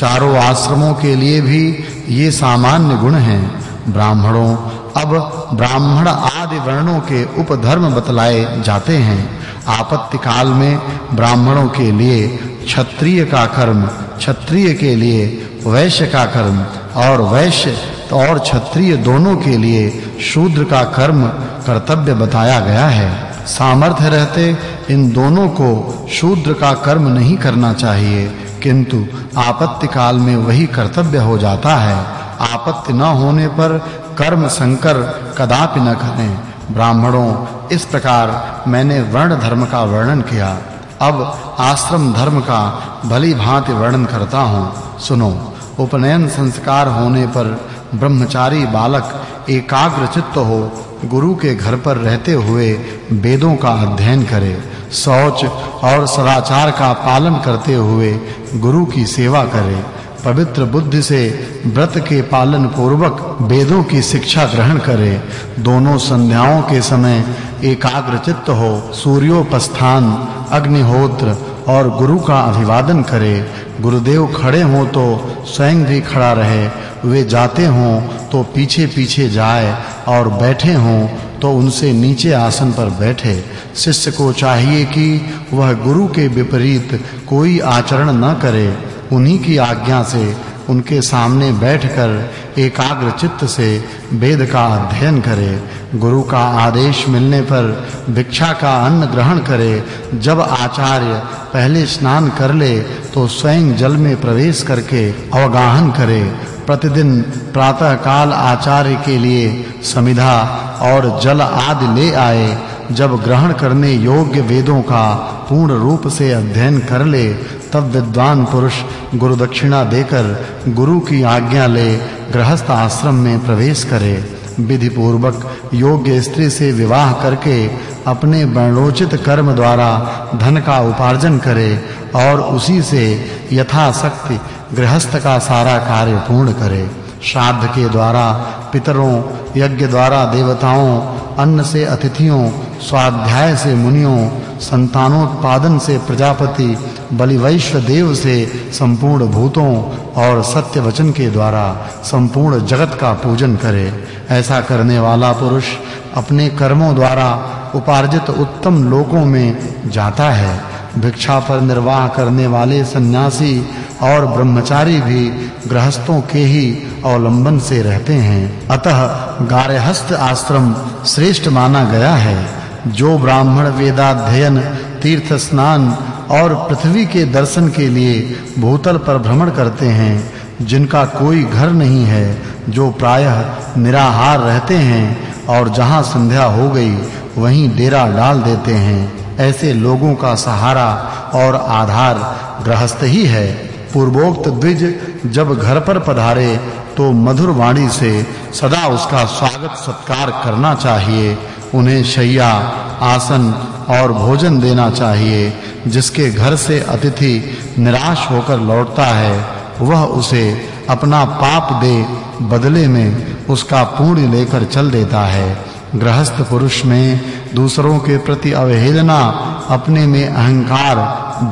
चारों आश्रमों के लिए भी ये सामान्य गुण हैं। ब्राह्मणों, अब ब्राह्मण आदि वर्णों के उपधर्म बतलाए जाते हैं। आपत्ति काल में ब्राह्मणों के लिए क्षत्रिय का कर्म, क्षत्रिय के लिए वैश्य का कर्म और वैश्य और क्षत्रिय दोनों के लिए शूद्र का कर्म कर्तव्य बताया गया है। सामर्थ्य रहते इन दोनों को शूद्र का कर्म नहीं करना चाहिए। किंतु आपत्ति काल में वही कर्तव्य हो जाता है। आपत्ति न होने पर कर्म संकर कदापि न करें। ब्राह्मणों, इस प्रकार मैंने वर्ण धर्म का वर्णन किया। अब आश्रम धर्म का भली भांति वर्णन करता हूँ। सुनो, उपनयन संस्कार होने पर ब्रह्मचारी बालक एकाग्र चित्त हो, गुरु के घर पर रहते हुए वेदों का अध्ययन करे। शौच और सदाचार का पालन करते हुए गुरु की सेवा करे। पवित्र बुद्धि से व्रत के पालन पूर्वक वेदों की शिक्षा ग्रहण करे। दोनों संध्याओं के समय एकाग्र चित्त हो, सूर्योपस्थान, अग्निहोत्र और गुरु का अभिवादन करे। गुरुदेव खड़े हों तो स्वयं भी खड़ा रहे। वे जाते हों तो पीछे-पीछे जाए और बैठे हों तो उनसे नीचे आसन पर बैठे शिष्य को चाहिए कि वह गुरु के विपरीत कोई आचरण न करे। उन्हीं की आज्ञा से उनके सामने बैठकर एकाग्र चित्त से वेद का अध्ययन करे। गुरु का आदेश मिलने पर भिक्षा का अन्न ग्रहण करे। जब आचार्य पहले स्नान कर ले तो स्वयं जल में प्रवेश करके अवगाहन करे। प्रतिदिन प्रातः काल आचार्य के लिए समिधा और जल आदि ले आए। जब ग्रहण करने योग्य वेदों का पूर्ण रूप से अध्ययन कर ले, तब विद्वान पुरुष गुरु दक्षिणा देकर गुरु की आज्ञा ले, गृहस्थ आश्रम में प्रवेश करे। विधि पूर्वक योग्य स्त्री से विवाह करके अपने वर्णोचित कर्म द्वारा धन का उपार्जन करे और उसी से यथाशक्ति गृहस्थ का सारा कार्य पूर्ण करे। श्राद्ध के द्वारा, पितरों, यज्ञ द्वारा, देवताओं, अन्न से अतिथियों, स्वाध्याय से मुनियों, संतानोत्पादन से प्रजापति बलिवैश्व देव से संपूर्ण भूतों और सत्य वचन के द्वारा संपूर्ण जगत का पूजन करे। ऐसा करने वाला पुरुष अपने कर्मों द्वारा उपार्जित उत्तम लोकों में जाता है। भिक्षा पर निर्वाह करने वाले सन्यासी और ब्रह्मचारी भी गृहस्थों के ही अवलंबन से रहते हैं। अतः गारहस्थ आश्रम श्रेष्ठ माना गया है। जो ब्राह्मण वेदाध्ययन, तीर्थ स्नान और पृथ्वी के दर्शन के लिए भूतल पर भ्रमण करते हैं, जिनका कोई घर नहीं है, जो प्रायः निराहार रहते हैं और जहाँ संध्या हो गई, वहीं डेरा डाल देते हैं। ऐसे लोगों का सहारा और आधार गृहस्थ ही है। पूर्वोक्त द्विज जब घर पर पधारे तो मधुर वाणी से सदा उसका स्वागत सत्कार करना चाहिए। उन्हें शैया, आसन और भोजन देना चाहिए। जिसके घर से अतिथि निराश होकर लौटता है, वह उसे अपना पाप दे बदले में उसका पुण्य लेकर चल देता है। गृहस्थ पुरुष में दूसरों के प्रति अवहेलना, अपने में अहंकार,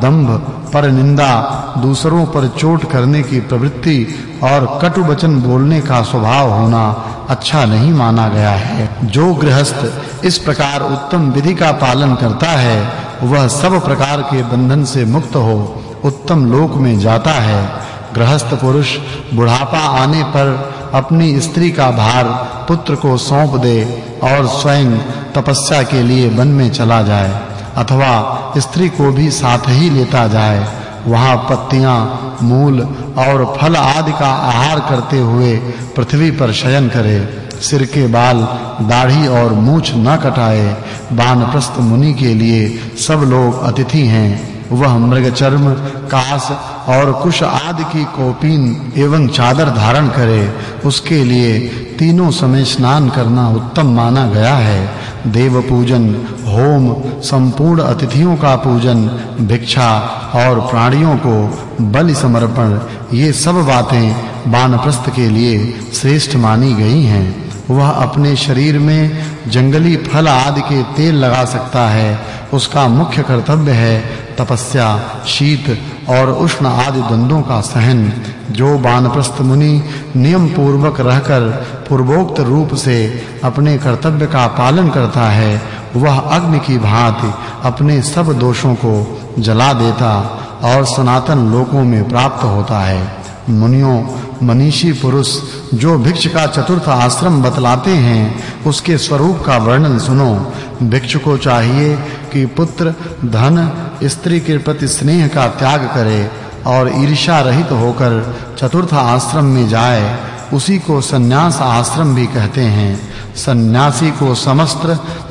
दंभ पर निंदा दूसरों पर चोट करने की प्रवृत्ति और कटु वचन बोलने का स्वभाव होना अच्छा नहीं माना गया है। जो गृहस्थ इस प्रकार उत्तम विधि का पालन करता है, वह सब प्रकार के बंधन से मुक्त हो, उत्तम लोक में जाता है। गृहस्थ पुरुष बुढ़ापा आने पर अपनी स्त्री का भार पुत्र को सौंप दे और स्वयं तपस्या के लिए वन में चला जाए, अथवा स्त्री को भी साथ ही लेता जाए। वहाँ पत्तियाँ, मूल और फल आदि का आहार करते हुए पृथ्वी पर शयन करे। सिर के बाल दाढ़ी और मूछ न कटाए। वानप्रस्थ मुनि के लिए सब लोग अतिथि हैं। वह मृग चर्म कास और कुश आदि की कोपीन एवं चादर धारण करे, उसके लिए तीनों समय स्नान करना उत्तम माना गया है। देव पूजन होम, संपूर्ण अतिथियों का पूजन, भिक्षा और प्राणियों को बलि समर्पण, ये सब बातें वानप्रस्थ के लिए श्रेष्ठ मानी गई हैं। वह अपने शरीर में जंगली फल आदि के तेल लगा सकता है। उसका मुख्य कर्तव्य है तपस्या, शीत और उष्ण आदि द्वंद्वों का सहन। जो वानप्रस्थ मुनि नियम पूर्वक रहकर पूर्वोक्त रूप से अपने कर्तव्य का पालन करता है, वह अग्नि की भांति अपने सब दोषों को जला देता और सनातन लोकों में प्राप्त होता है। मुनियों, मनीषी पुरुष, जो भिक्ष का चतुर्थ आश्रम बतलाते हैं, उसके स्वरूप का वर्णन सुनो। भिक्ष को चाहिए कि पुत्र, धन, स्त्री के प्रति स्नेह का त्याग करे और ईर्ष्या रहित होकर चतुर्थ आश्रम में जाए, उसी को सन्यास आश्रम भी कहते हैं। सन्यासी को समस्त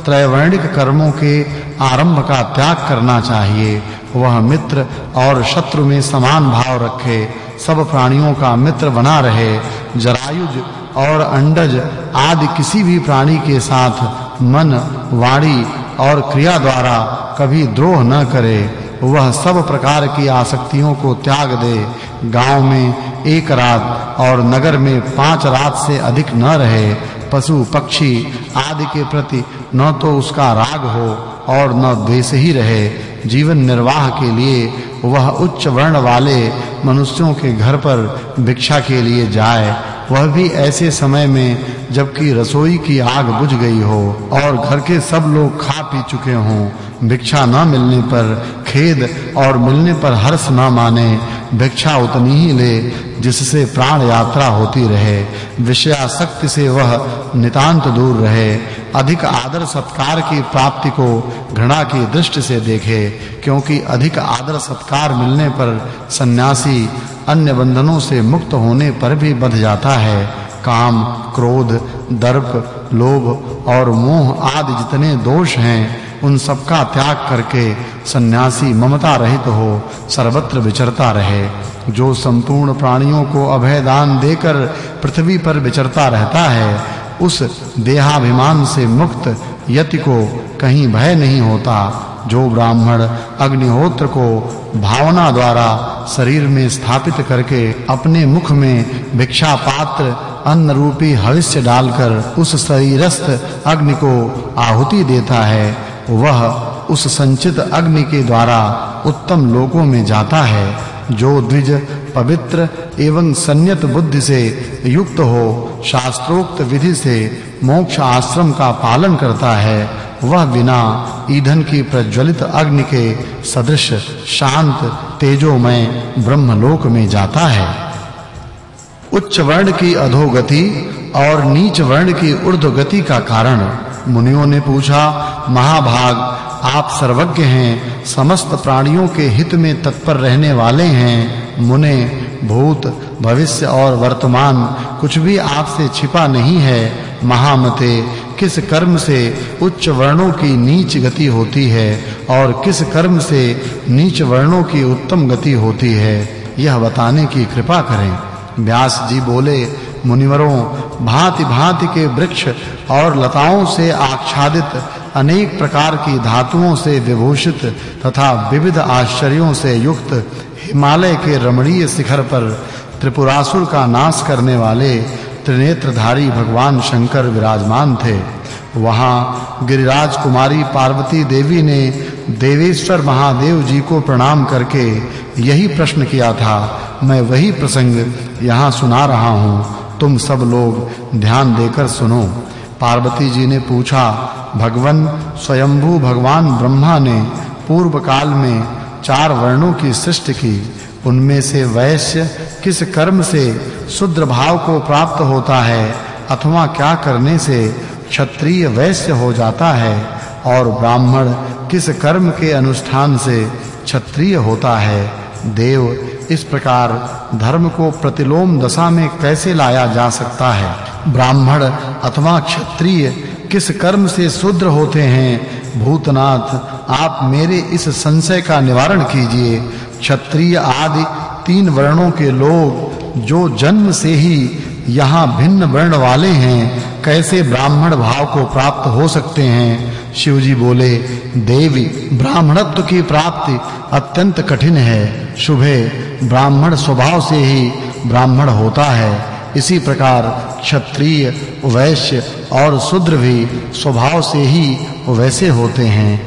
त्रैवर्णिक कर्मों के आरंभ का त्याग करना चाहिए। वह मित्र और शत्रु में समान भाव रखे सब प्राणियों का मित्र बना रहे, जरायुज और अंडज आदि किसी भी प्राणी के साथ मन, वाणी और क्रिया द्वारा कभी द्रोह न करे, वह सब प्रकार की आसक्तियों को त्याग दे। गाँव में एक रात और नगर में पाँच रात से अधिक न रहे, पशु, पक्षी आदि के प्रति न तो उसका राग हो और न द्वेष ही रहे। जीवन निर्वाह के लिए वह उच्च वर्ण वाले मनुष्यों के घर पर भिक्षा के लिए जाए, वह भी ऐसे समय में जबकि रसोई की आग बुझ गई हो और घर के सब लोग खा पी चुके हों। भिक्षा न मिलने पर खेद और मिलने पर हर्ष न माने। भिक्षा उतनी ही ले जिससे प्राण यात्रा होती रहे। विषयासक्ति से वह नितांत दूर रहे। अधिक आदर सत्कार की प्राप्ति को घृणा की दृष्टि से देखे, क्योंकि अधिक आदर सत्कार मिलने पर सन्यासी अन्य बंधनों से मुक्त होने पर भी बध जाता है। काम, क्रोध, दर्प, लोभ और मोह आदि जितने दोष हैं, उन सब का त्याग करके सन्यासी ममता रहित हो, सर्वत्र विचरता रहे। जो संपूर्ण प्राणियों को अभय दान देकर पृथ्वी पर विचरता रहता है उस देहाभिमान से मुक्त यति को कहीं भय नहीं होता, जो ब्राह्मण अग्निहोत्र को भावना द्वारा शरीर में स्थापित करके अपने मुख में भिक्षा पात्र अन्न रूपी हविष्य डालकर उस शरीरस्थ अग्नि को आहुति देता है, वह उस संचित अग्नि के द्वारा उत्तम लोकों में जाता है। जो द्विज पवित्र एवं संयत बुद्धि से युक्त हो, शास्त्रोक्त विधि से मोक्ष आश्रम का पालन करता है, वह बिना ईंधन की प्रज्वलित अग्नि के सदृश, शांत, तेजोमय ब्रह्मलोक में जाता है। उच्च वर्ण की अधोगति और नीच वर्ण की ऊर्ध्वगति का कारण मुनियों ने पूछा, महाभाग आप सर्वज्ञ हैं, समस्त प्राणियों के हित में तत्पर रहने वाले हैं, मुने, भूत, भविष्य और वर्तमान, कुछ भी आपसे छिपा नहीं है, महामते, किस कर्म से उच्च वर्णों की नीच गति होती है, और किस कर्म से नीच वर्णों की उत्तम गति होती है, यह बताने की कृपा करें। व्यास जी बोले मुनिवरों भांति-भांति के वृक्ष और लताओं से आच्छादित अनेक प्रकार की धातुओं से विभूषित तथा विविध आश्चर्यों से युक्त हिमालय के रमणीय शिखर पर त्रिपुरासुर का नाश करने वाले त्रिनेत्रधारी भगवान शंकर विराजमान थे। वहाँ गिरिराज कुमारी पार्वती देवी ने देवेश्वर महादेव जी को प्रणाम करके यही प्रश्न किया था। मैं वही प्रसंग यहाँ सुना रहा हूँ। तुम सब लोग ध्यान देकर सुनो। पार्वती जी ने पूछा, भगवन, स्वयंभू भगवान ब्रह्मा ने पूर्व काल में चार वर्णों की सृष्टि की। उनमें से वैश्य किस कर्म से शुद्र भाव को प्राप्त होता है? अथवा क्या करने से क्षत्रिय वैश्य हो जाता है? और ब्राह्मण किस कर्म के अनुष्ठान से क्षत्रिय होता है? देव इस प्रकार धर्म को प्रतिलोम दशा में कैसे लाया जा सकता है? ब्राह्मण अथवा क्षत्रिय किस कर्म से शूद्र होते हैं? भूतनाथ, आप मेरे इस संशय का निवारण कीजिए। क्षत्रिय आदि तीन वर्णों के लोग जो जन्म से ही यहाँ भिन्न वर्ण वाले हैं, कैसे ब्राह्मण भाव को प्राप्त हो सकते हैं? शिव जी बोले, देवी, ब्राह्मणत्व की प्राप्ति अत्यंत कठिन है। शुभे, ब्राह्मण स्वभाव से ही ब्राह्मण होता है। इसी प्रकार क्षत्रिय, वैश्य और शूद्र भी स्वभाव से ही वैसे होते हैं।